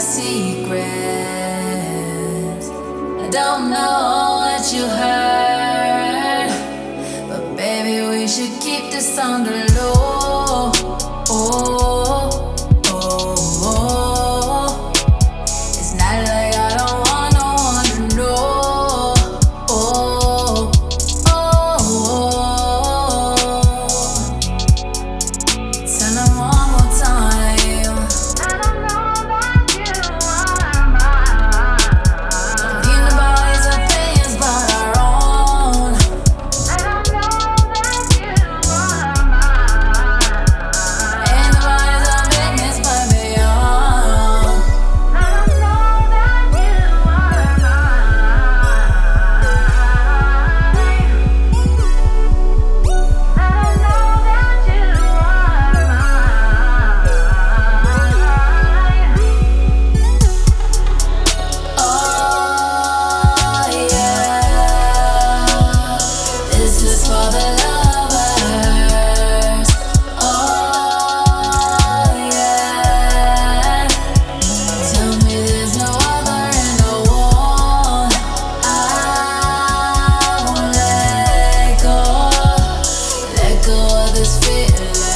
secrets. I don't know what you heard, but baby, we should keep this under to all this feeling.